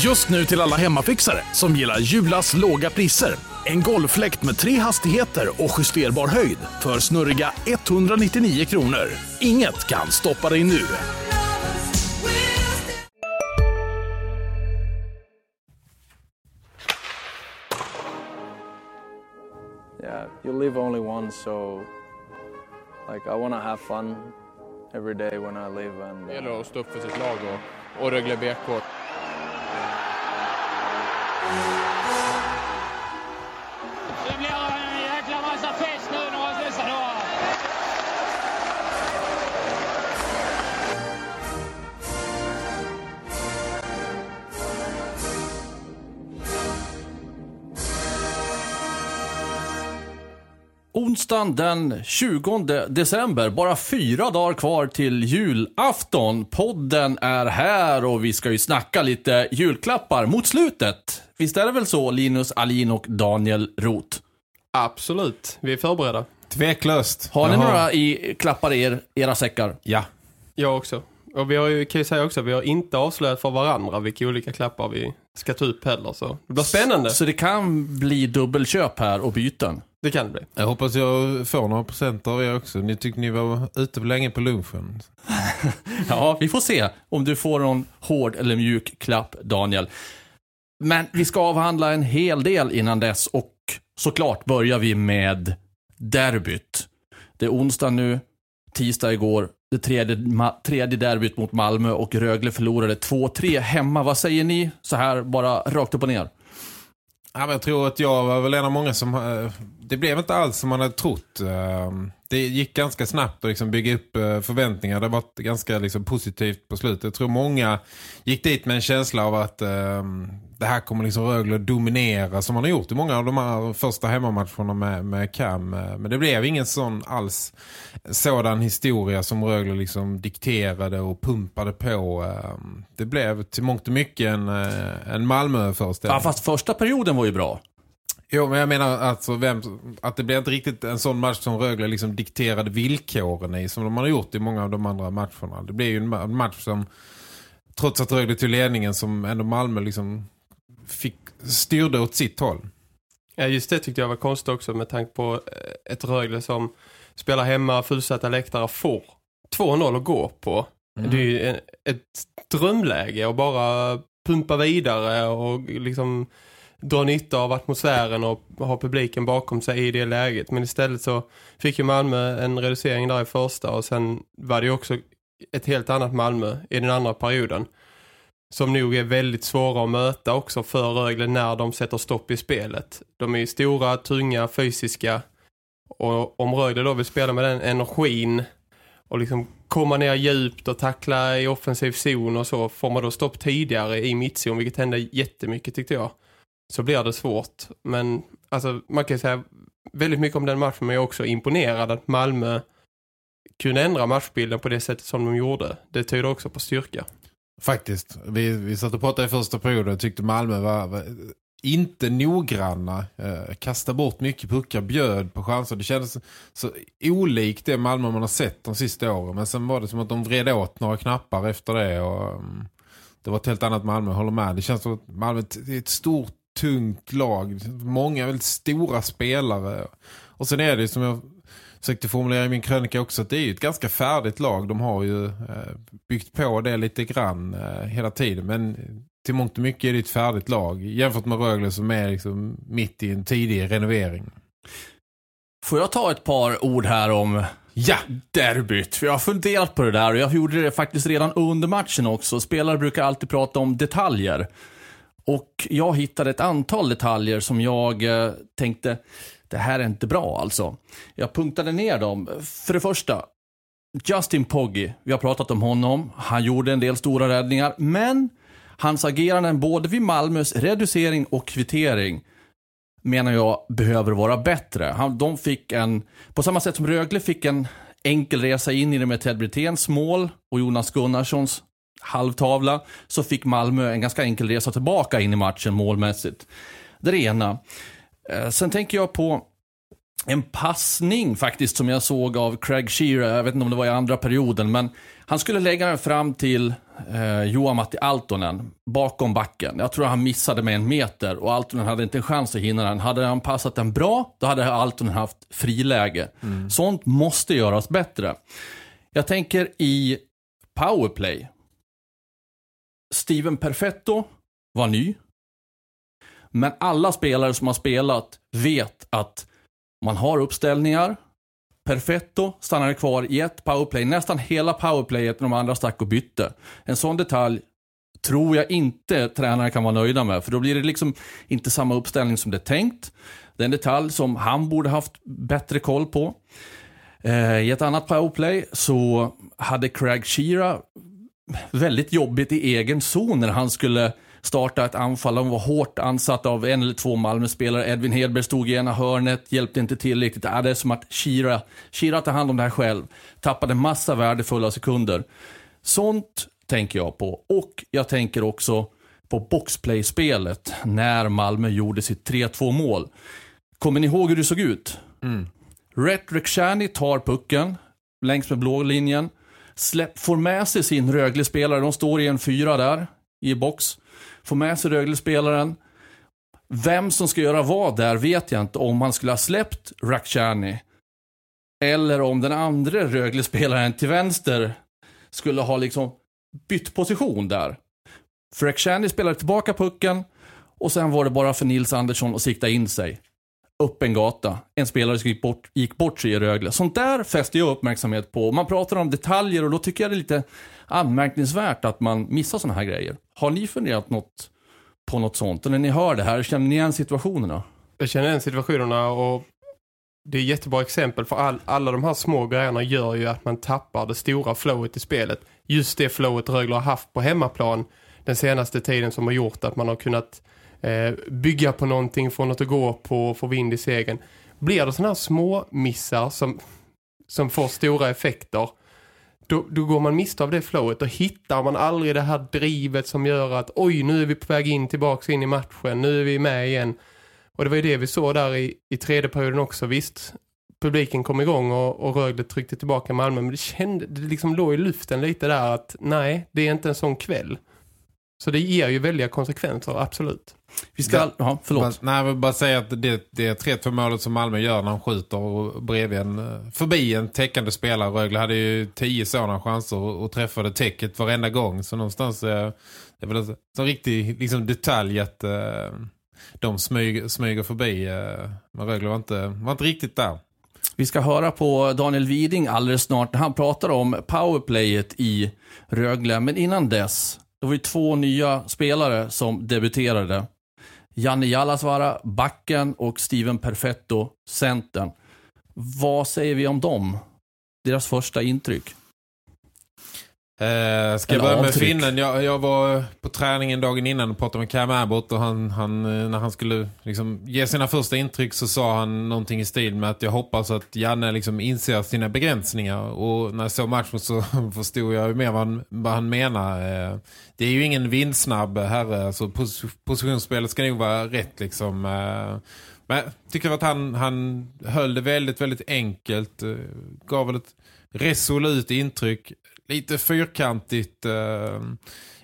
Just nu till alla hemmafixare som gillar Julas låga priser. En golffläkt med tre hastigheter och justerbar höjd för snurriga 199 kronor. Inget kan stoppa dig nu. yeah, you live only once, so like I want to have fun every day when I live. And Det uh, gäller att stå upp för sitt lag och, och Rögle BK. Onsdagen den 20 december, bara fyra dagar kvar till julafton. Podden är här och vi ska ju snacka lite julklappar mot slutet. Visst är det väl så, Linus Alin och Daniel Roth? Absolut, vi är förberedda. Tveklöst. Har ni Jag några i, klappar i er, era säckar? Ja. Jag också. Och vi har ju, kan ju säga också, vi har inte avslöjat för varandra vilka olika klappar vi ska ta upp heller. Så det blir spännande. Så det kan bli dubbelköp här och byten. Det kan det bli. Jag hoppas jag får några procent av er också. Ni tyckte ni var ute länge på lunchen. Ja, vi får se om du får någon hård eller mjuk klapp, Daniel. Men vi ska avhandla en hel del innan dess och såklart börjar vi med derbyt. Det är onsdag nu, tisdag igår, det tredje, tredje derbyt mot Malmö och Rögle förlorade 2-3 hemma. Vad säger ni så här bara rakt upp och ner? Ja, men jag tror att jag var väl en av många som... Eh, det blev inte alls som man hade trott. Eh, det gick ganska snabbt att liksom bygga upp eh, förväntningar. Det var ganska liksom positivt på slutet. Jag tror många gick dit med en känsla av att det här kommer liksom Rögle dominera som man har gjort i många av de här första hemmamatcherna med, med Cam. Men det blev ingen sån alls sådan historia som Rögle liksom dikterade och pumpade på. Eh, Det blev till mångt och mycket en, eh, en Malmö-föreställning. Ja, fast första perioden var ju bra. Jo, men jag menar alltså vem, att det blir inte riktigt en sån match som Rögle liksom dikterade villkoren i som de har gjort i många av de andra matcherna. Det blir ju en ma- match som trots att Rögle till ledningen som ändå Malmö liksom fick styrde åt sitt håll. Ja, just det tyckte jag var konstigt också med tanke på eh, ett Rögle som spelar hemma, fullsatta läktare får 2-0 att gå på. Mm. Det är ju en, ett drömläge att bara pumpa vidare och liksom dra nytta av atmosfären och ha publiken bakom sig i det läget. Men istället så fick ju Malmö en reducering där i första och sen var det ju också ett helt annat Malmö i den andra perioden. Som nog är väldigt svåra att möta också för Rögle när de sätter stopp i spelet. De är ju stora, tunga, fysiska. Och om Rögle då vill spela med den energin och liksom komma ner djupt och tackla i offensiv zon och så får man då stopp tidigare i mittzon, vilket hände jättemycket tyckte jag. Så blir det svårt. Men alltså, man kan ju säga väldigt mycket om den matchen men jag är också imponerad att Malmö kunde ändra matchbilden på det sättet som de gjorde. Det tyder också på styrka. Faktiskt. Vi, vi satt och pratade i första perioden och tyckte Malmö var, var inte noggranna. Eh, kastade bort mycket puckar, bjöd på chanser. Det kändes så olikt det Malmö man har sett de sista åren. Men sen var det som att de vred åt några knappar efter det. Och, um, det var ett helt annat Malmö, håller med. Det känns som att Malmö är ett stort, tungt lag. Många väldigt stora spelare. Och sen är det som jag försökte formulera i min krönika också att det är ju ett ganska färdigt lag. De har ju eh, byggt på det lite grann eh, hela tiden. Men till mångt och mycket är det ett färdigt lag. Jämfört med Rögle som är liksom mitt i en tidig renovering. Får jag ta ett par ord här om Ja! derbyt? För jag har funderat på det där och jag gjorde det faktiskt redan under matchen också. Spelare brukar alltid prata om detaljer. Och jag hittade ett antal detaljer som jag eh, tänkte, det här är inte bra alltså. Jag punktade ner dem. För det första, Justin Poggi, vi har pratat om honom. Han gjorde en del stora räddningar, men hans agerande både vid Malmös reducering och kvittering menar jag behöver vara bättre. Han, de fick en, på samma sätt som Rögle fick en enkel resa in i det med Ted Briténs mål och Jonas Gunnarssons halvtavla, så fick Malmö en ganska enkel resa tillbaka in i matchen målmässigt. Det är det ena. Eh, Sen tänker jag på en passning faktiskt som jag såg av Craig Shearer, jag vet inte om det var i andra perioden, men han skulle lägga den fram till eh, Joa-Matti Altonen bakom backen. Jag tror han missade med en meter och Altonen hade inte en chans att hinna den. Hade han passat den bra, då hade Altonen haft friläge. Sånt måste göras bättre. Jag tänker i powerplay. Steven Perfetto var ny. Men alla spelare som har spelat vet att man har uppställningar. Perfetto stannade kvar i ett powerplay. Nästan hela powerplayet när de andra stack och bytte. En sån detalj tror jag inte tränare kan vara nöjda med. För då blir det liksom inte samma uppställning som det är tänkt. Det är en detalj som han borde haft bättre koll på. Eh, I ett annat powerplay så hade Craig Shearer väldigt jobbigt i egen zon när han skulle starta ett anfall. De var hårt ansatt av en eller två Malmö-spelare. Edvin Hedberg stod i ena hörnet, hjälpte inte till riktigt. Äh, det är som att Shira, Shira tar hand om det här själv. Tappade massa värdefulla sekunder. Sånt tänker jag på. Och jag tänker också på boxplay-spelet när Malmö gjorde sitt 3-2 mål. Kommer ni ihåg hur det såg ut? Rhett Rekshani tar pucken längs med blå linjen. Släpp, får med sig sin Rögle-spelare. De står i en fyra där i box. Få med sig Rögle-spelaren. Vem som ska göra vad där vet jag inte. Om han skulle ha släppt Rakhshani. Eller om den andra Rögle-spelaren till vänster skulle ha liksom bytt position där. För Rakhshani spelade tillbaka pucken. Och sen var det bara för Nils Andersson att sikta in sig upp en gata. En spelare som gick bort, gick bort sig i Rögle. Sånt där fäster jag uppmärksamhet på. Man pratar om detaljer och då tycker jag det är lite anmärkningsvärt att man missar såna här grejer. Har ni funderat något på något sånt? Och när ni hör det här, känner ni igen situationerna? Jag känner igen situationerna och det är ett jättebra exempel för all, alla de här små grejerna gör ju att man tappar det stora flowet i spelet. Just det flowet Rögle har haft på hemmaplan den senaste tiden som har gjort att man har kunnat eh, bygga på någonting, få något att gå på, få vind i segern. Blir det sådana här små missar som, som får stora effekter då, då går man miste av det flowet och hittar man aldrig det här drivet som gör att oj, nu är vi på väg in tillbaka in i matchen, nu är vi med igen. Och det var ju det vi såg där i, i tredje perioden också, visst. Publiken kom igång och, och Rögle tryckte tillbaka Malmö, men det kände, det liksom låg i luften lite där att nej, det är inte en sån kväll. Så det ger ju väldiga konsekvenser, absolut. Vi ska... Ja, förlåt. Bara, nej, jag vill bara säga att det, det är 3-2 målet som Malmö gör när han skjuter och bredvid en, eh, förbi en täckande spelare. Rögle hade ju tio sådana chanser och, och träffade täcket varenda gång. Så någonstans eh, det är väl en sån riktig liksom, detalj att eh, de smyger, smyger förbi. Eh, men Rögle var inte, var inte riktigt där. Vi ska höra på Daniel Widing alldeles snart när han pratar om powerplayet i Rögle. Men innan dess, det var ju två nya spelare som debuterade. Janne Jallasvara, backen och Steven Perfetto, centern. Vad säger vi om dem? Deras första intryck. Eh, ska jag börja med finnen? Jag, jag var på träningen dagen innan och pratade med Cam Abbott och han, han, eh, när han skulle liksom ge sina första intryck så sa han någonting i stil med att jag hoppas att Janne liksom inser sina begränsningar och när jag såg matchen så förstod jag mer vad han, vad han menar. Eh, det är ju ingen vindsnabb herre, alltså pos positionsspelet ska nog vara rätt liksom. Eh, men jag tycker att han, han höll det väldigt, väldigt enkelt. eh, Gav väl ett resolut intryck. Lite fyrkantigt. Eh,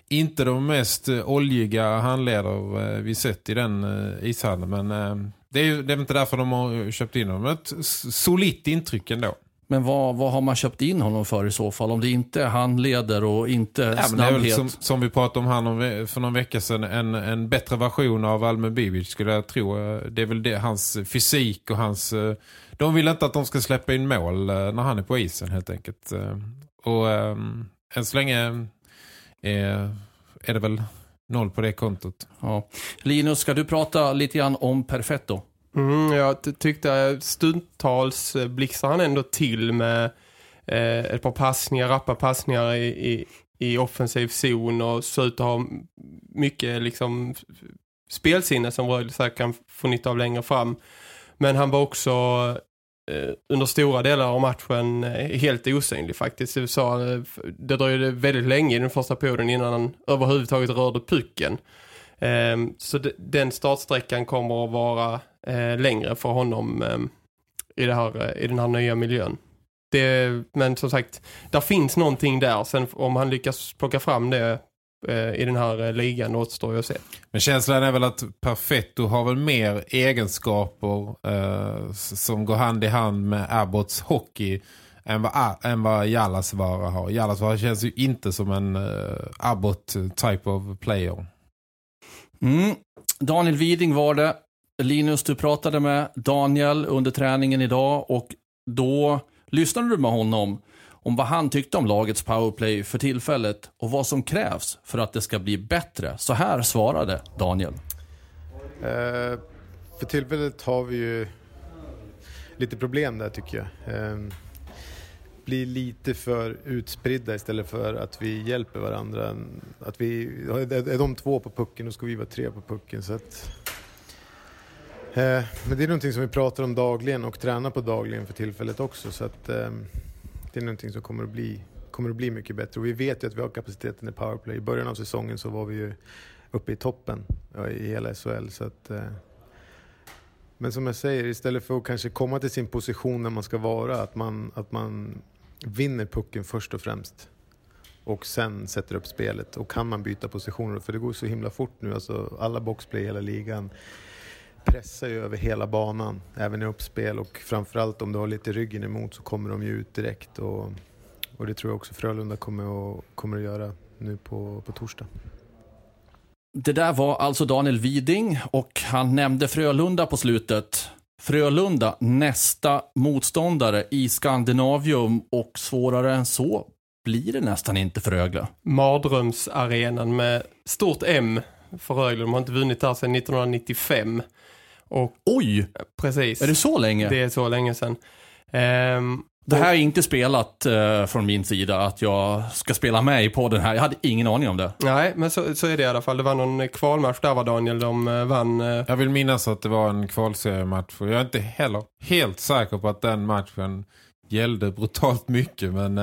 inte de mest eh, oljiga handledare eh, vi sett i den eh, ishallen. Men det är det är inte därför de har köpt in honom. Ett solitt intryck ändå. Men vad, vad har man köpt in honom för i så fall? Om det inte är handleder och inte Ja, snabbhet. som, som vi pratade om ve- för någon vecka sedan. En, en bättre version av Alme Bibic skulle jag tro. Det är väl det, hans fysik och hans... De vill inte att de ska släppa in mål när han är på isen helt enkelt. Eh, Och eh, än så länge är, är det väl noll på det kontot. Ja. Linus, ska du prata lite grann om Perfetto? Mm, jag ty- tyckte stundtals eh, blixtrar han ändå till med eh, ett par passningar, rappa passningar i, i, i offensiv zon och så ut att ha mycket liksom spelsinne som säkert kan få nytta av längre fram. Men han var också eh, Eh, under stora delar av matchen eh, helt osynlig faktiskt. Det, eh, det dröjde väldigt länge i den första perioden innan han överhuvudtaget rörde pucken. Ehm, så den startsträckan kommer att vara längre för honom ehm, i, det här, i den här nya miljön. Det, men som sagt, där finns någonting där. Sen om han lyckas plocka fram det i den här eh, ligan återstår ju att se. Men känslan är väl att Perfetto har väl mer egenskaper eh, som går hand i hand med Abbotts hockey än vad, än vad Jalasvara har. Jalasvara känns ju inte som en uh, Abbott type of player. Mm. Daniel Widing var det. Linus, du pratade med Daniel under träningen idag och då lyssnade du med honom om vad han tyckte om lagets powerplay för tillfället och vad som krävs för att det ska bli bättre. Så här svarade Daniel. Eh, för tillfället har vi ju lite problem där tycker jag. Eh, blir lite för utspridda istället för att vi hjälper varandra. Att vi, är de två på pucken, då ska vi vara tre på pucken. Så att, eh, men det är någonting som vi pratar om dagligen och tränar på dagligen för tillfället också. Så att, eh, det är någonting som kommer att, bli, kommer att bli mycket bättre. Och vi vet ju att vi har kapaciteten i powerplay. I början av säsongen så var vi ju uppe i toppen i hela SHL. Så att, eh. men som jag säger, istället för att kanske komma till sin position där man ska vara, att man, att man vinner pucken först och främst och sen sätter upp spelet. Och kan man byta positioner, för det går så himla fort nu, alltså alla boxplay i hela ligan pressar ju över hela banan, även i uppspel och framförallt om du har lite ryggen emot så kommer de ju ut direkt och, och det tror jag också Frölunda kommer att, kommer att göra nu på, på torsdag. Det där var alltså Daniel Widing och han nämnde Frölunda på slutet. Frölunda nästa motståndare i Skandinavium och svårare än så blir det nästan inte för Rögle. Mardrömsarenan med stort M för Rögle. De har inte vunnit där sedan 1995. Och, Oj! Precis. Är det så länge? Det är så länge sedan. Um, det här är inte spelat uh, från min sida att jag ska spela med i podden här. Jag hade ingen aning om det. Nej, men så, så är det i alla fall. Det var någon kvalmatch där var Daniel. De uh, vann. Uh... Jag vill minnas att det var en kvalseriematch. Jag är inte heller helt säker på att den matchen gällde brutalt mycket. Men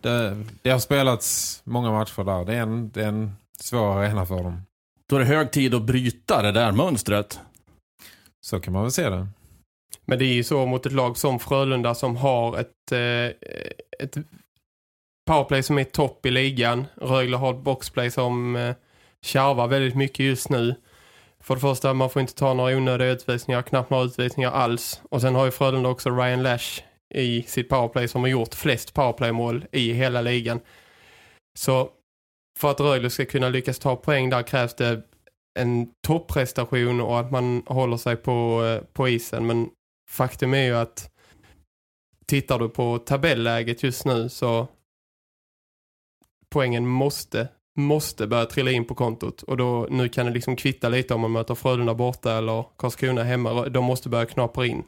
det, det, har spelats många matcher där. Det är en, det är en svår arena för dem. Då är det hög tid att bryta det där mönstret. Så kan man väl se det. Men det är ju så mot ett lag som Frölunda som har ett, eh, ett powerplay som är topp i ligan. Rögle har ett boxplay som eh, kärvar väldigt mycket just nu. För det första, man får inte ta några onödiga utvisningar, knappt några utvisningar alls. Och sen har ju Frölunda också Ryan Lash i sitt powerplay som har gjort flest powerplaymål i hela ligan. Så för att Rögle ska kunna lyckas ta poäng där krävs det en topprestation och att man håller sig på, eh, på isen. Men faktum är ju att tittar du på tabelläget just nu så poängen måste måste börja trilla in på kontot och då nu kan det liksom kvitta lite om man möter Frölunda borta eller Karlskrona hemma. De måste börja knapra in.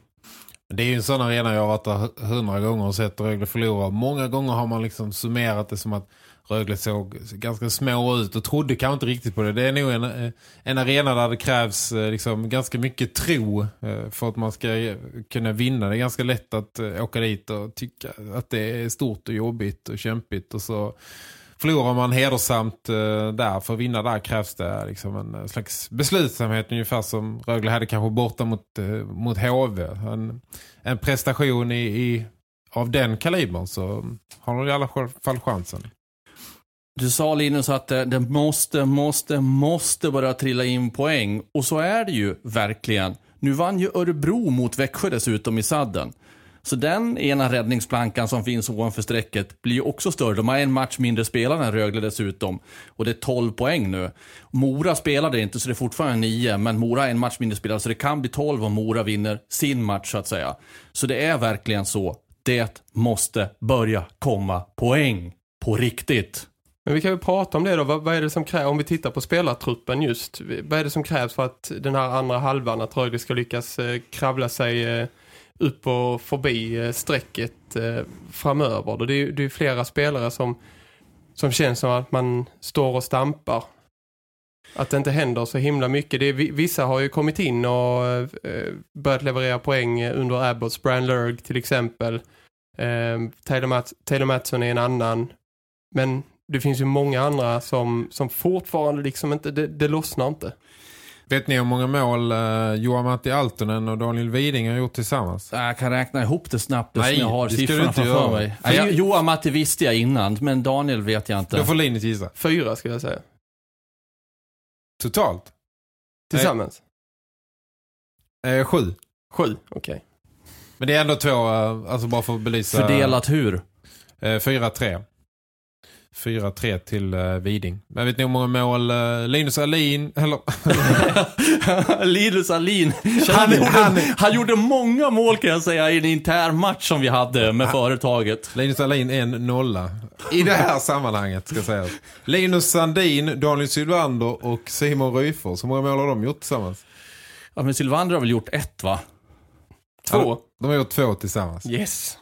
Det är ju en sån arena jag har varit där hundra gånger och sett Rögle förlora. Många gånger har man liksom summerat det som att Rögle såg ganska små ut och trodde kanske inte riktigt på det. Det är nog en, en arena där det krävs eh, liksom ganska mycket tro eh, för att man ska kunna vinna. Det är ganska lätt att eh, åka dit och tycka att det är stort och jobbigt och kämpigt och så förlorar man hedersamt där. För att vinna där krävs det liksom en slags beslutsamhet ungefär som Rögle hade kanske borta mot, mot HV. En, en prestation i, i av den kalibern så har de i alla fall chansen. Du sa Linus att eh, det måste, måste, måste börja trilla in poäng. Och så är det ju verkligen. Nu vann ju Örebro mot Växjö dessutom i sadden. Så den ena räddningsplankan som finns ovanför strecket blir ju också större. De har en match mindre spelare än Rögle dessutom. Och det är 12 poäng nu. Mora spelade inte så det är fortfarande 9. Men Mora har en match mindre spelare så det kan bli 12 om Mora vinner sin match så att säga. Så det är verkligen så. Det måste börja komma poäng. På riktigt. Men vi kan väl prata om det då. Vad, vad, är det som krävs, om vi tittar på spelartruppen just. Vad är det som krävs för att den här andra halvan, att Rögle ska lyckas eh, kravla sig eh, upp och förbi eh, strecket eh, framöver? Det är, det är flera spelare som, som känns som att man står och stampar. Att det inte händer så himla mycket. Det är, vissa har ju kommit in och eh, börjat leverera poäng under Abbots. Brian Lurg till exempel. Eh, Taylor, Mats, Taylor Mattsson är en annan. Men det finns ju många andra som, som fortfarande liksom inte, det, det lossnar inte. Vet ni hur många mål uh, Johan Matti Altonen och Daniel Widing har gjort tillsammans? Jag kan räkna ihop det snabbt Nej, jag har siffrorna inte framför göra. mig. Nej, Johan Matti visste jag innan, men Daniel vet jag inte. Då får Linus gissa. Fyra skulle jag säga. Totalt? Tillsammans. Eh, sju. Sju, okej. Men det är ändå två, eh, alltså bara för att belysa. Fördelat hur? Eh, 4-3. 4-3 till eh, Widing. Men vet ni hur många mål eh, Linus Alin, eller Linus Alin. Han, gjorde, han gjorde många mål kan jag säga i en intern match som vi hade med företaget. Linus Alin är en nolla. I det här sammanhanget ska sägas. Linus Sandin, Daniel Sylvander och Simon Ryfors. Hur många mål har de gjort tillsammans? Ja, men Sylvander har väl gjort ett va? Två. De har gjort två tillsammans. Yes.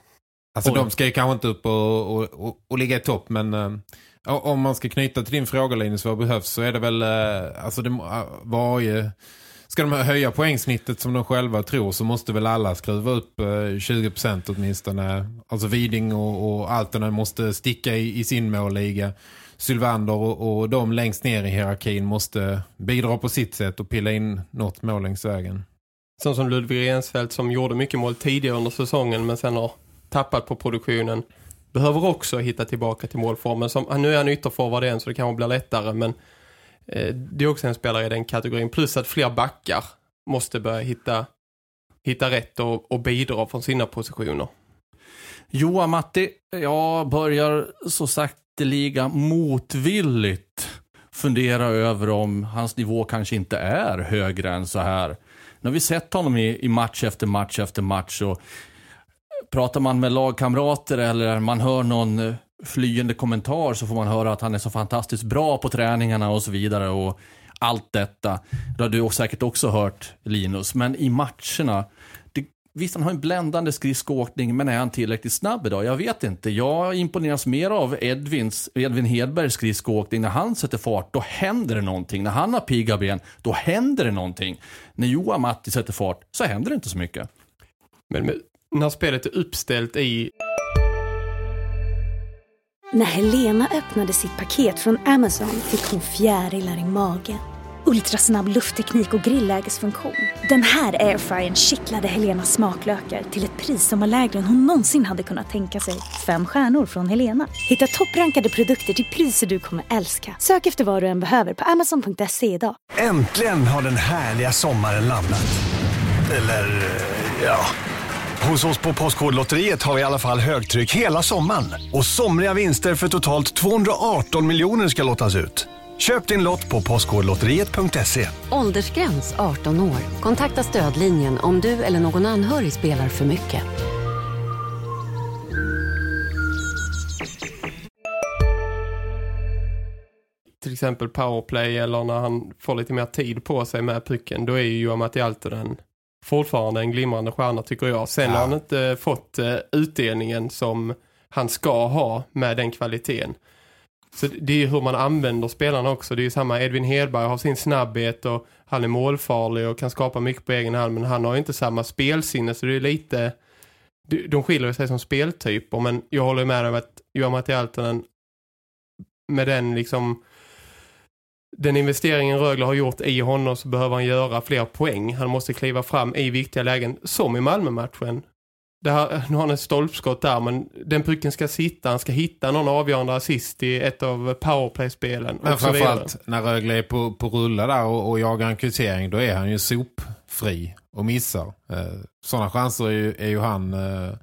Alltså Oj. de ska ju kanske inte upp och, och, och, och ligga i topp men eh, om man ska knyta till din fråga Linus vad behövs så är det väl eh, alltså det, eh, varje ska de höja poängsnittet som de själva tror så måste väl alla skruva upp eh, 20% åtminstone. Alltså Widing och, och Altonen måste sticka i, i sin målliga. Sylvander och, och de längst ner i hierarkin måste bidra på sitt sätt och pilla in något mål längs vägen. Sån som Ludvig Rensfeldt som gjorde mycket mål tidigare under säsongen men sen har tappat på produktionen. Behöver också hitta tillbaka till målformen. Som, nu är han ytterforward igen så det kanske blir lättare men eh, det är också en spelare i den kategorin. Plus att fler backar måste börja hitta, hitta rätt och, och bidra från sina positioner. Johan Matti, jag börjar så sakteliga motvilligt fundera över om hans nivå kanske inte är högre än så här. Nu har vi sett honom i, i match efter match efter match och pratar man med lagkamrater eller man hör någon eh, flyende kommentar så får man höra att han är så fantastiskt bra på träningarna och så vidare och allt detta. Det har du säkert också hört Linus, men i matcherna det, Visst, han har en bländande skridskoåkning, men är han tillräckligt snabb idag? Jag vet inte. Jag imponeras mer av Edvins, Edvin Hedbergs skridskoåkning. När han sätter fart, då händer det någonting. När han har pigga ben, då händer det någonting. När Johan Matti sätter fart, så händer det inte så mycket. Men med, när spelet är uppställt i När Helena öppnade sitt paket från Amazon fick hon fjärilar i magen. Ultrasnabb luftteknik och grillägesfunktion. Den här airfryern kittlade Helenas smaklökar till ett pris som var lägre än hon någonsin hade kunnat tänka sig. Fem stjärnor från Helena. Hitta topprankade produkter till priser du kommer älska. Sök efter vad du än behöver på amazon.se idag. Äntligen har den härliga sommaren landat. Eller, eh, ja. Hos oss på Postkodlotteriet har vi i alla fall högtryck hela sommaren. Och somriga vinster för totalt 218 miljoner ska lottas ut. Köp din lott på postkodlotteriet.se. Åldersgräns 18 år. Kontakta stödlinjen om du eller någon anhörig spelar för mycket. till exempel powerplay eller när han får lite mer tid på sig med pucken, då är ju Johan Matti Altonen fortfarande en glimrande stjärna tycker jag. Sen har han inte fått eh, utdelningen som han ska ha med den kvaliteten. Så det är ju hur man använder spelarna också. Det är ju samma, Edvin Hedberg har sin snabbhet och han är målfarlig och kan skapa mycket på egen hand men han har ju inte samma spelsinne så det är lite de- de skiljer sig som speltyper men jag håller med om att Johan Matti Altonen med den liksom den investeringen Rögle har gjort i honom så behöver han göra fler poäng. Han måste kliva fram i viktiga lägen, som i Malmö-matchen. Det här, nu har han ett stolpskott där, men den pucken ska sitta. Han ska hitta någon avgörande assist i ett av powerplay-spelen. Men framförallt när Rögle är på, på rulla där och, och jagar en kvittering då är han ju sopfri och missar. Eh, sådana chanser är ju, är ju han eh,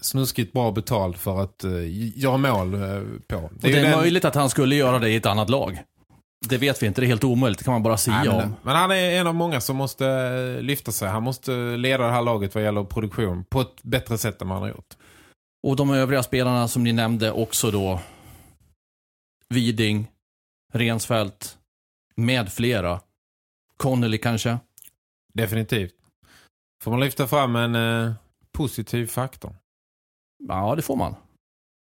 snuskigt bra betald för att eh, göra mål eh, på. Och det är, ju den- möjligt att han skulle göra det i ett annat lag. Det vet vi inte, det är helt omöjligt. Det kan man bara sia Nej, men, om. men han är en av många som måste eh, lyfta sig. Han måste leda det här laget vad gäller produktion på ett bättre sätt än man har gjort. Och de övriga spelarna som ni nämnde också då. Widing, Rensfeldt, med flera. Connelly kanske. Definitivt. Får man lyfta fram en eh, positiv faktor? Ja, det får man.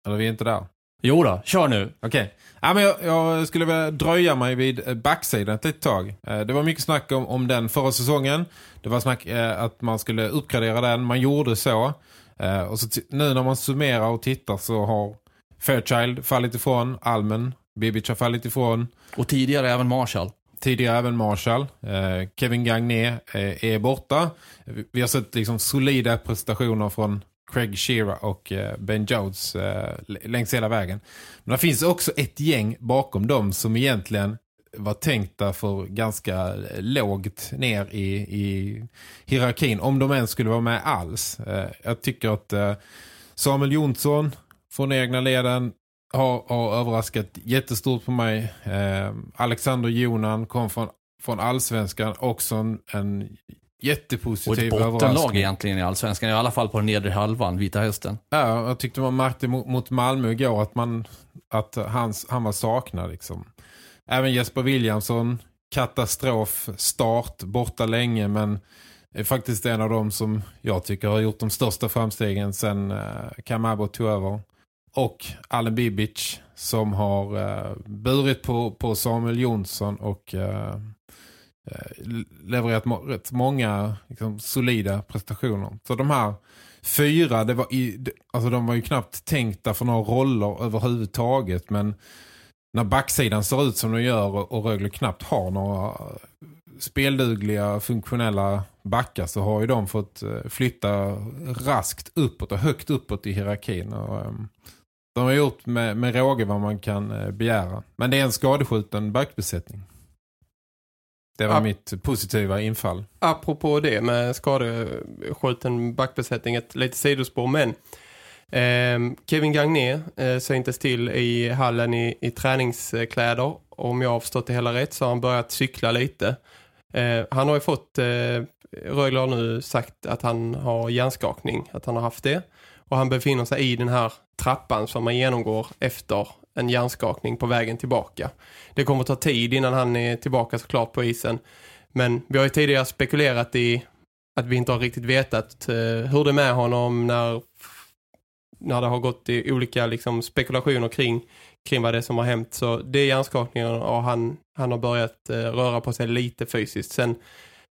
Eller vi är inte där. Jo då, kör nu. Okej. Ja, men jag, jag skulle vilja dröja mig vid eh, backsidan ett tag. Eh, Det var mycket snack om, om den förra säsongen. Det var snack eh, att man skulle uppgradera den. Man gjorde så. Eh, Och så nu när man summerar och tittar så har Fairchild fallit ifrån. Almen, Bibic har fallit ifrån. Och tidigare även Marshall. tidigare även Marshall. Eh, Kevin Gagné eh, är borta. Vi, vi har sett liksom solida prestationer från Craig Shearer och eh, Ben Jones eh, längs hela vägen. Men det finns också ett gäng bakom dem som egentligen var tänkta för ganska eh, lågt ner i, i hierarkin. Om de ens skulle vara med alls. Eh, jag tycker att eh, Samuel Jonsson från egna leden har, har överraskat jättestort på mig. Eh, Alexander Jonan kom från, från Allsvenskan. Också en, en och jättepositiv ett bottenlag egentligen i Allsvenskan. I alla fall på den nedre halvan, Vita Hästen. Ja, jag tyckte man märkte mot, Malmö igår att, man, att hans, han var saknad. Liksom. Även Jesper Williamson, katastrof, start, borta länge men är faktiskt en av dem som jag tycker har gjort de största framstegen sen uh, Kamabo tog över. Och Allen Bibic som har uh, burit på, på Samuel Jonsson och uh, Eh, levererat må rätt många liksom, solida prestationer. Så de här fyra, det var i, alltså de var ju knappt tänkta för några roller överhuvudtaget men när backsidan ser ut som de gör och, och Rögle knappt har några eh, speldugliga, funktionella backar så har ju de fått eh, flytta raskt uppåt och högt uppåt i hierarkin. Och, de har gjort med, med råge vad man kan begära. Men det är en skadeskjuten backbesättning. Det var Ja. mitt positiva infall. Apropå det med skadeskjuten backbesättning, ett lite sidospår, men eh, Kevin Gagné eh, syntes till i hallen i, i träningskläder. Om jag har förstått det hela rätt så har han börjat cykla lite. Eh, han har ju fått, eh, Rögle har nu sagt att han har hjärnskakning, att han har haft det. Och han befinner sig i den här trappan som man genomgår efter en hjärnskakning på vägen tillbaka. Det kommer att ta tid innan han är tillbaka såklart på isen. Men vi har ju tidigare spekulerat i att vi inte har riktigt vetat eh, hur det är med honom när, när det har gått i olika liksom, spekulationer kring, kring vad det är som har hänt. Så det är hjärnskakningen och han, han har börjat eh, röra på sig lite fysiskt. Sen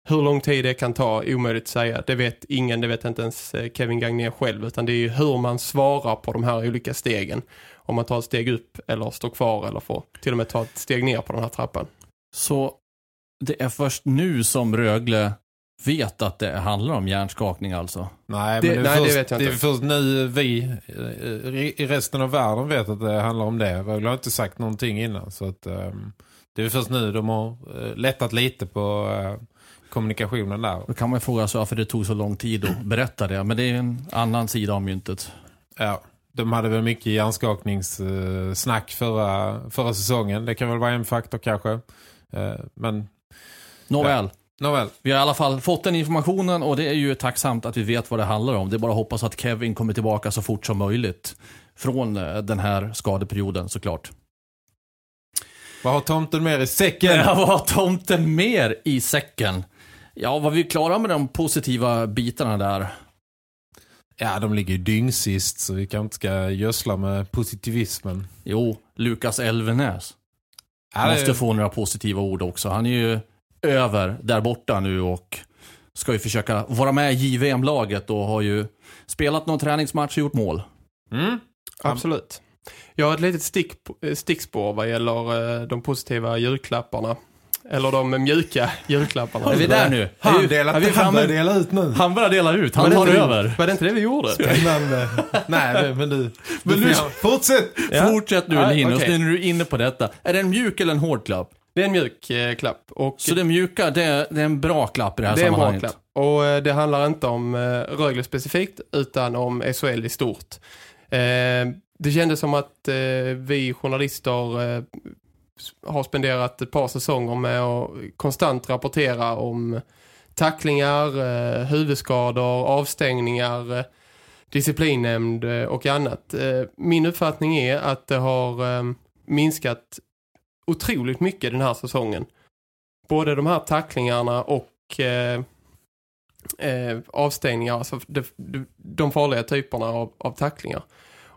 hur lång tid det kan ta, omöjligt att säga. Det vet ingen, det vet inte ens eh, Kevin Gagné själv. Utan det är ju hur man svarar på de här olika stegen. Om man tar ett steg upp eller står kvar eller får till och med ta ett steg ner på den här trappan. Så det är först nu som Rögle vet att det handlar om hjärnskakning alltså? Nej, Det- men det, är nej, det först, vet jag det är inte. först nu vi eh, i resten av världen vet att det handlar om det. Rögle har inte sagt någonting innan. Så att, ehm, det är först nu de har eh, lättat lite på eh, kommunikationen där. Då kan man fråga sig varför det tog så lång tid att berätta det. Men det är en annan sida av myntet. Ja, de hade väl mycket hjärnskakningssnack förra, förra säsongen. Det kan väl vara en faktor kanske. Eh, Men Nåväl, nåväl. vi har i alla fall fått den informationen och det är ju tacksamt att vi vet vad det handlar om. Det är bara att hoppas att Kevin kommer tillbaka så fort som möjligt. Från eh, den här skadeperioden såklart. Vad har tomten mer i säcken? Ja, vad har tomten mer i säcken? Ja, var vi klara med de positiva bitarna där? Ja, de ligger ju dyngsist så vi kanske inte ska gödsla med positivismen. Jo, Lukas Elvenäs. Det- Måste få några positiva ord också. Han är ju över där borta nu och ska ju försöka vara med i JVM-laget och har ju spelat någon träningsmatch och gjort mål. Mm? Absolut. Jag har ett litet stick, eh, stickspår vad gäller eh, de positiva julklapparna. Eller de mjuka julklapparna. Är vi där nu? Han Är vi- delar, är vi han börjar dela ut nu. Han börjar dela ut, han Var det tar över. Var det inte det vi gjorde? Spännande. Nej, det- men du. Men du fortsätt! Ja. Fortsätt nu Linus, okej. nu när du är inne på detta. Är det en mjuk eller en hård klapp? Det är en mjuk eh, klapp. Och Så det mjuka, det är, det är en bra klapp i det här det är en bra sammanhanget. klapp. Och eh, det handlar inte om eh, Rögle specifikt utan om SHL i stort. Eh, det kändes som att eh, vi journalister eh, har spenderat ett par säsonger med att konstant rapportera om tacklingar, eh, huvudskador, avstängningar, eh, disciplinnämnd eh, och annat. Min uppfattning är att det har ehm, minskat otroligt mycket den här säsongen. Både de här tacklingarna och avstängningar, alltså de, de farliga typerna av, av tacklingar.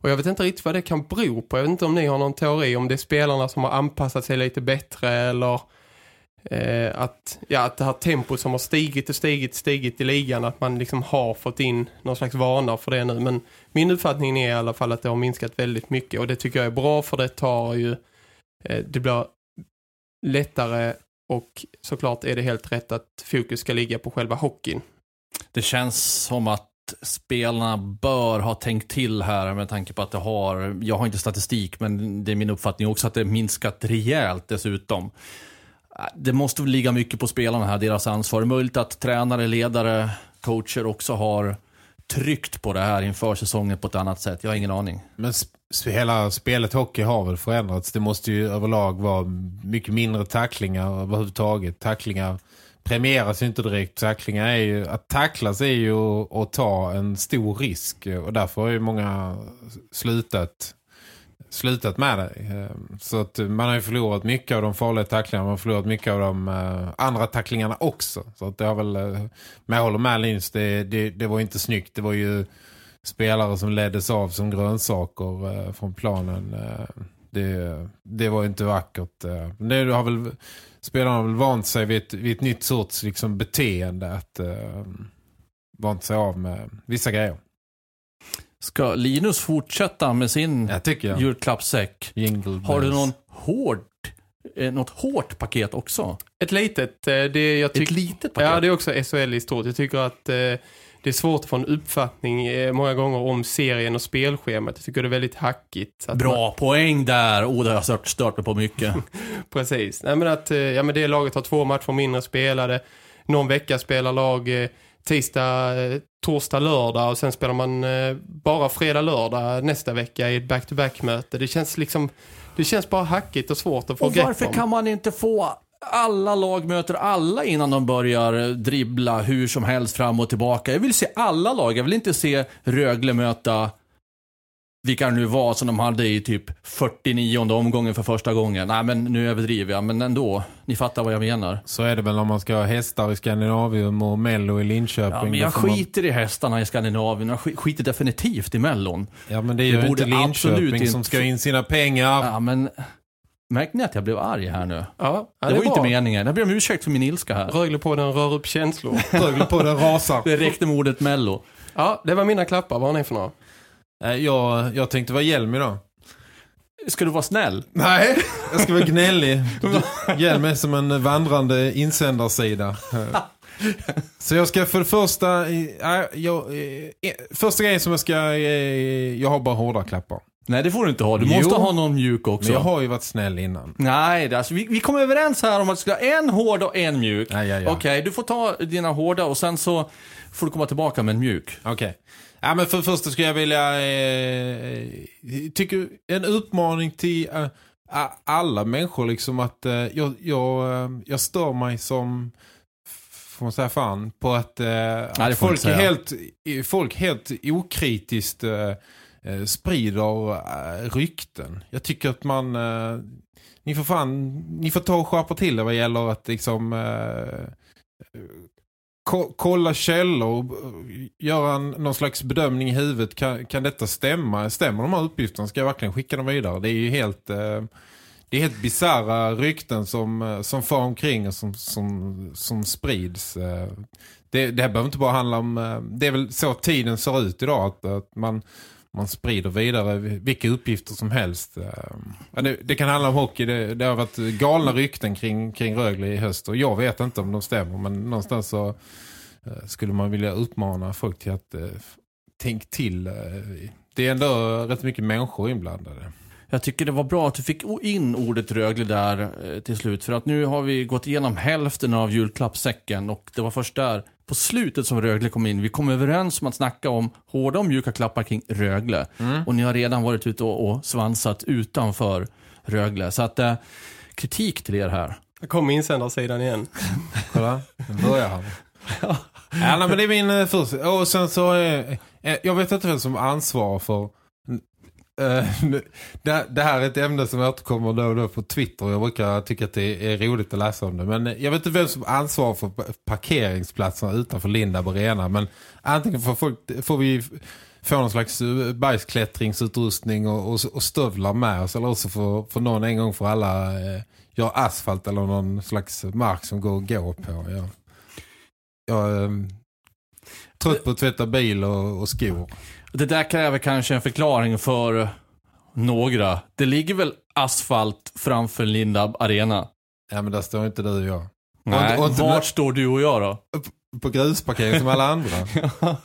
Och jag vet inte riktigt vad det kan bero på. Jag vet inte om ni har någon teori om det är spelarna som har anpassat sig lite bättre eller eh, att, ja, att det här tempot som har stigit och stigit stigit i ligan att man liksom har fått in någon slags vana för det nu. Men min uppfattning är i alla fall att det har minskat väldigt mycket och det tycker jag är bra för det tar ju eh, det blir lättare Och såklart är det helt rätt att fokus ska ligga på själva hockeyn. Det känns som att spelarna bör ha tänkt till här med tanke på att det har, jag har inte statistik, men det är min uppfattning också att det minskat rejält dessutom. Det måste ligga mycket på spelarna här, deras ansvar. Det är möjligt att tränare, ledare, coacher också har tryckt på det här inför säsongen på ett annat sätt. Jag har ingen aning. Men sp hela spelet hockey har väl förändrats. Det måste ju överlag vara mycket mindre tacklingar överhuvudtaget. Tacklingar premieras ju inte direkt. Tacklingar är ju, att tacklas är ju att ta en stor risk. Och därför har ju många slutat slutat med det. Ehm, så att man har ju förlorat mycket av de farliga tacklingarna. Man har förlorat mycket av de eh, andra tacklingarna också. Så att det har väl, eh, men jag håller med Linus, det, det, det var inte snyggt. Det var ju spelare som leddes av som grönsaker eh, från planen det, det var inte vackert. Men det har väl, spelarna har väl vant sig vid ett, vid ett nytt sorts liksom, beteende. Att vant sig av med vissa grejer. Ska Linus fortsätta med sin jag julklappssäck? Har du någon hård, eh, något hårt paket också? Ett litet. Eh, det, jag Ett litet paket? Ja, det är också SHL i stort. Jag tycker att eh, det är svårt att få en uppfattning eh, många gånger om serien och spelschemat. Jag tycker det är väldigt hackigt. Att Bra man... poäng där! Oh, det har jag stört, stört mig på mycket. Precis. Nej, men att, eh, ja, men det laget har två matcher mindre spelade. Någon vecka spelar lag... Eh, tisdag, torsdag, lördag och sen spelar man bara fredag, lördag nästa vecka i ett back-to-back-möte. Det känns liksom, det känns bara hackigt och svårt att få och grepp varför om. kan man inte få alla lag möter alla innan de börjar dribbla hur som helst fram och tillbaka. Jag vill se alla lag. Jag vill inte se Rögle möta vilka det nu var som de hade i typ 49 omgången för första gången. Nej, men nu överdriver jag, men ändå. Ni fattar vad jag menar. Så är det väl om man ska ha hästar i Skandinavium och Mello i Linköping. Ja, men jag skiter man... i hästarna i Skandinavien. Jag skiter definitivt i Mellon. Ja, men det är ju inte Linköping som ska in sina pengar. Ja, men... Märkte ni att jag blev arg här nu? Ja, det, det var inte meningen. Jag ber om ursäkt för min ilska här. Rögle på den rör upp känslor. Rögle på den rasar. Det räckte med ordet Mello. Ja, det var mina klappar. Vad har ni för några? Jag, jag tänkte vara Hjelm idag. Ska du vara snäll? Nej, jag ska vara gnällig. Hjelm är som en vandrande insändarsida. Så jag ska för det första... Jag, första grejen som jag ska... Jag har bara hårda klappar. Nej, det får du inte ha. Du jo, måste ha någon mjuk också. Men jag har ju varit snäll innan. Nej, alltså, vi, vi kom överens här om att du ska ha en hård och en mjuk. Ja, ja, ja. Okej, du får ta dina hårda och sen så får du komma tillbaka med en mjuk. Okej. Ja, men för det första skulle jag vilja eh, tycker en uppmaning till eh, alla människor liksom att eh, jag, jag, eh, jag stör mig som får man säga fan på att, eh, Nej, att folk, är helt, folk helt okritiskt eh, eh, sprider eh, rykten. Jag tycker att man eh, ni får fan ni får ta och skärpa till det vad gäller att liksom eh, ko kolla källor, göra en, någon slags bedömning i huvudet. Kan, kan detta stämma? Stämmer de här uppgifterna? Ska jag verkligen skicka dem vidare? Det är ju helt... Eh, det är helt bizarra rykten som, eh, som far omkring och som, som, som sprids. Eh. Det, det här behöver inte bara handla om... Eh, det är väl så tiden ser ut idag. Att, att man, man sprider vidare vilka uppgifter som helst. Eh, det, det kan handla om hockey. Det, det, har varit galna rykten kring, kring Rögle i höst. Och jag vet inte om de stämmer. Men någonstans så eh, skulle man vilja uppmana folk till att eh, tänk till. Det är ändå rätt mycket människor inblandade. Jag tycker det var bra att du fick in ordet Rögle där till slut. För att nu har vi gått igenom hälften av julklappsäcken. Och det var först där på slutet som Rögle kom in. Vi kom överens om att snacka om hårda och mjuka klappar kring Rögle. Mm. Och ni har redan varit ute och, och svansat utanför Rögle. Så att eh, kritik till er här. Jag kom insändarsidan igen. Kolla, nu börjar han. ja, nej, men det är min eh, första. Och sen så, eh, jag vet inte vem som ansvarar för Eh, det, här är ett ämne som återkommer då och då på Twitter. Jag brukar tycka att det är roligt att läsa om det. Men eh, jag vet inte vem som ansvarar för parkeringsplatserna utanför Linda Arena. Men antingen får, folk, får vi få någon slags eh, bergsklättringsutrustning och, och, och stövlar med oss. Eller också får, får någon en gång för alla eh, göra asfalt eller någon slags mark som går att gå på. Jag, jag är eh, trött på att tvätta bil och, och skor. Det där kräver kanske en förklaring för några. Det ligger väl asfalt framför Lindab Arena? Ja, men där står inte du och jag. Nej, och, och inte vart står du och jag då? på grusparkering som alla andra.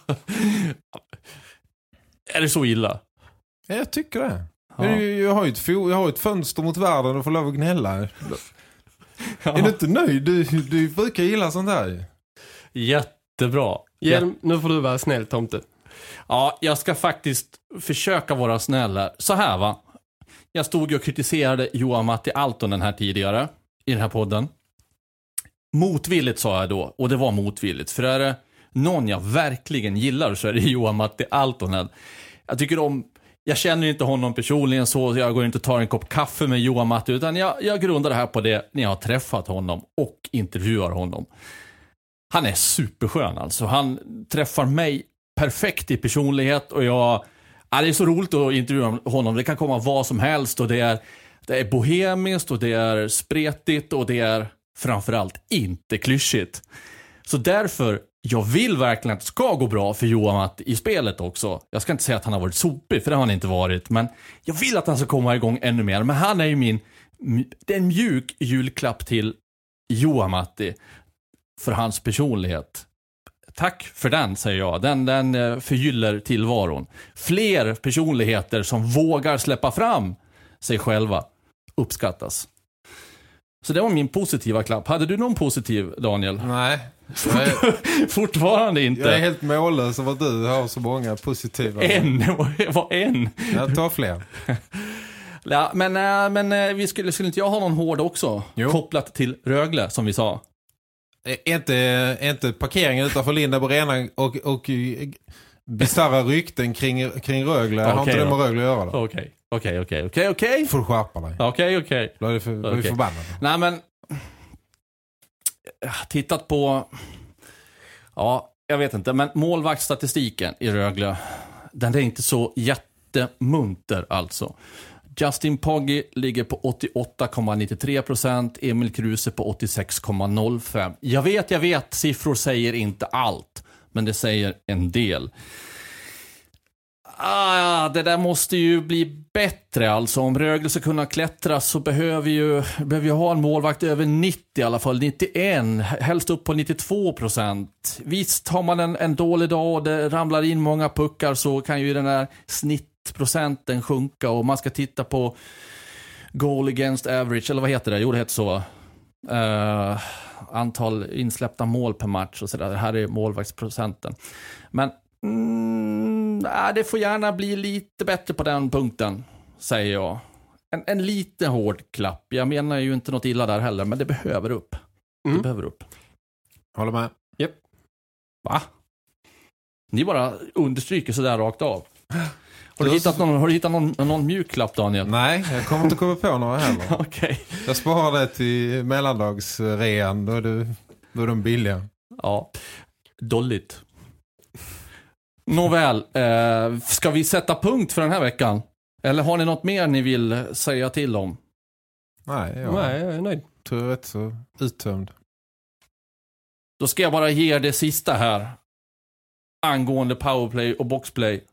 är det så illa? Ja, jag tycker det. Ja. Jag, jag, har ju ett, jag har ett fönster mot världen och får lov att gnälla. Är du inte nöjd? Du, du brukar gilla sånt här. Jättebra. Hjelm, nu får du vara snäll tomte. Ja, jag ska faktiskt försöka vara snäll här. Så här va. Jag stod ju och kritiserade Johan Matti Altonen här tidigare i den här podden. Motvilligt sa jag då, och det var motvilligt. För är det någon jag verkligen gillar så är det Johan Matti Altonen. Jag tycker om, jag känner inte honom personligen så, jag går inte och tar en kopp kaffe med Johan Matti, utan jag, jag grundar det här på det när jag har träffat honom och intervjuar honom. Han är superskön alltså. Han träffar mig perfekt i personlighet och jag... Ja, det är så roligt att intervjua honom. Det kan komma vad som helst och det är, det är bohemiskt och det är spretigt och det är framförallt inte klyschigt. Så därför, jag vill verkligen att det ska gå bra för Johan Matt i spelet också. Jag ska inte säga att han har varit sopig, för det har han inte varit. Men jag vill att han ska komma igång ännu mer. Men han är ju min... Det är en mjuk julklapp till Johan Matti för hans personlighet. Tack för den, säger jag. Den, den eh, förgyller tillvaron. Fler personligheter som vågar släppa fram sig själva uppskattas. Så det var min positiva klapp. Hade du någon positiv, Daniel? Nej. Är, Fortfarande inte. jag är helt mållös över att du har så många positiva. En, vad en? Jag tar fler. Ja, men äh, men äh, vi skulle, skulle inte jag ha någon hård också? Jo. Kopplat till Rögle, som vi sa. Är inte, är inte parkeringen utanför Linda Arena och, och bisarra rykten kring, kring Rögle har Okej inte det med. Rögle att göra då? Okej, okej, okej, okej, okej. får du skärpa dig. Okej, okej. Då är du för, då är du Okej. förbannad. Nej men, jag har tittat på, ja, jag vet inte, men målvaktsstatistiken i Rögle, den är inte så jättemunter alltså. Justin Poggi ligger på 88,93 procent. Emil Kruse på 86,05%. Jag vet, jag vet, siffror säger inte allt, men det säger en del. Ah, det där måste ju bli bättre alltså. Om Rögle ska kunna klättra så behöver ju, behöver ju ha en målvakt över 90 i alla fall. 91, helst upp på 92 procent. Visst, har man en, en dålig dag och det ramlar in många puckar så kan ju den här snittprocenten sjunka och man ska titta på goal against average, eller vad heter det? Jo, det heter så va? Eh, antal insläppta mål per match och sådär. Det här är målvaktsprocenten. Men mm, det får gärna bli lite bättre på den punkten, säger jag. En, en lite hård klapp. Jag menar ju inte något illa där heller, men det behöver upp. Mm. Det behöver upp. Håller med. Va? Ni bara understryker sådär rakt av. Har du hittat någon, har du hittat någon, någon mjuk klapp, Daniel? Nej, jag kommer inte komma på några heller. Okej. Jag sparar det till mellandagsrean. Då är, du, då är de billiga. Ja, dolligt. Nåväl, eh, ska vi sätta punkt för den här veckan? Eller har ni något mer ni vill säga till om? Nej, jag Nej, jag är nöjd. tror jag är rätt så uttömd. Då ska jag bara ge er det sista här. Angående powerplay och boxplay.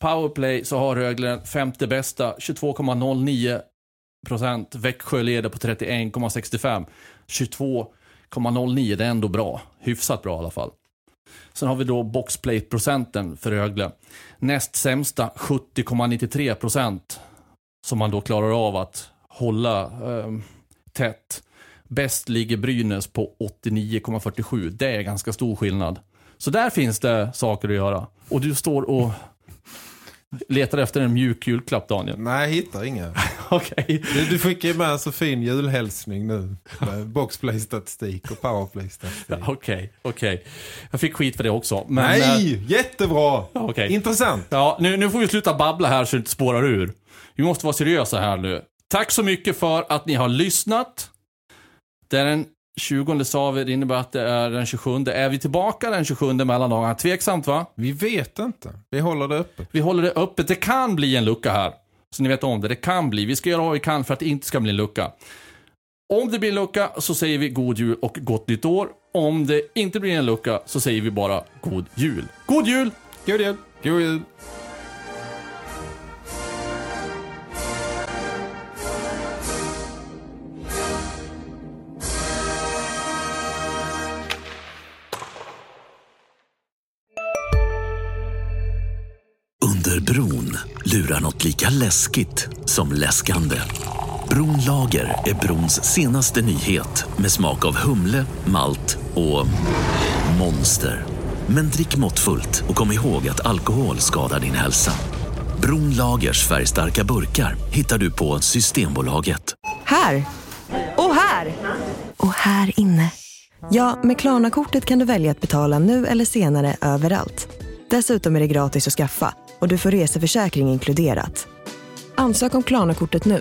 Powerplay så har Rögle den femte bästa, 22,09 procent. Växjö leder på 31,65. 22,09, det är ändå bra. Hyfsat bra i alla fall. Sen har vi då boxplay-procenten för Rögle. Näst sämsta 70,93 procent. Som man då klarar av att hålla eh, tätt. Bäst ligger Brynäs på 89,47. Det är ganska stor skillnad. Så där finns det saker att göra. Och du står och letar efter en mjuk julklapp, Daniel. Nej, jag hittar inga. Okej. Du, du fick ju med en så fin julhälsning nu. Boxplay-statistik och powerplay-statistik. Okej, okej. Jag fick skit för det också. Men, Nej, jättebra! okej. Intressant. Ja, nu, nu får vi sluta babbla här så det inte spårar ur. Vi måste vara seriösa här nu. Tack så mycket för att ni har lyssnat. Det är den 20 sa vi, det innebär att det är den 27. Är vi tillbaka den 27 mellandagarna? Tveksamt va? Vi vet inte. Vi håller det öppet. Vi håller det öppet. Det kan bli en lucka här. Så ni vet om det. Det kan bli. Vi ska göra vad vi kan för att det inte ska bli en lucka. Om det blir en lucka så säger vi god jul och gott nytt år. Om det inte blir en lucka så säger vi bara god jul. God jul! God jul! God jul! Under bron lurar något lika läskigt som läskande. Bronlager är brons senaste nyhet med smak av humle, malt och monster. Men drick måttfullt och kom ihåg att alkohol skadar din hälsa. Bronlagers färgstarka burkar hittar du på Systembolaget. Här! Och här! Och här inne. Ja, med Klarna-kortet kan du välja att betala nu eller senare överallt. Dessutom är det gratis att skaffa och du får reseförsäkring inkluderat. Ansök om Klarna-kortet nu.